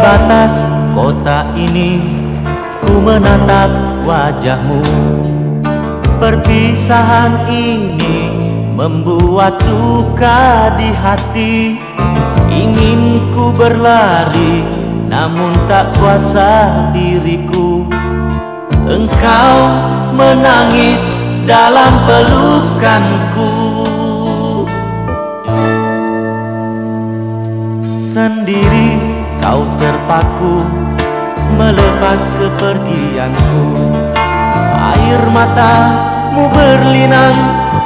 batas kota ini. Ku menatap wajahmu. Perpisahan ini membuat duka di hati. Ingin ku berlari namun tak kuasa diriku. Engkau menangis dalam pelukanku. Sendiri kau terpaku melepas kepergianku. Air matamu berlinang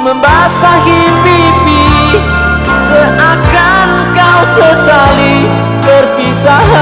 membasahi pipi Seakan kau sesali perpisahan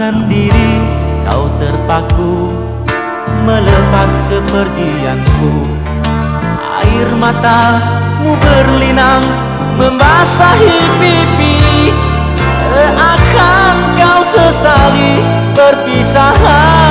Sendiri kau terpaku melepas kepergianku. Air matamu berlinang membasahi pipi. Seakan kau sesali perpisahan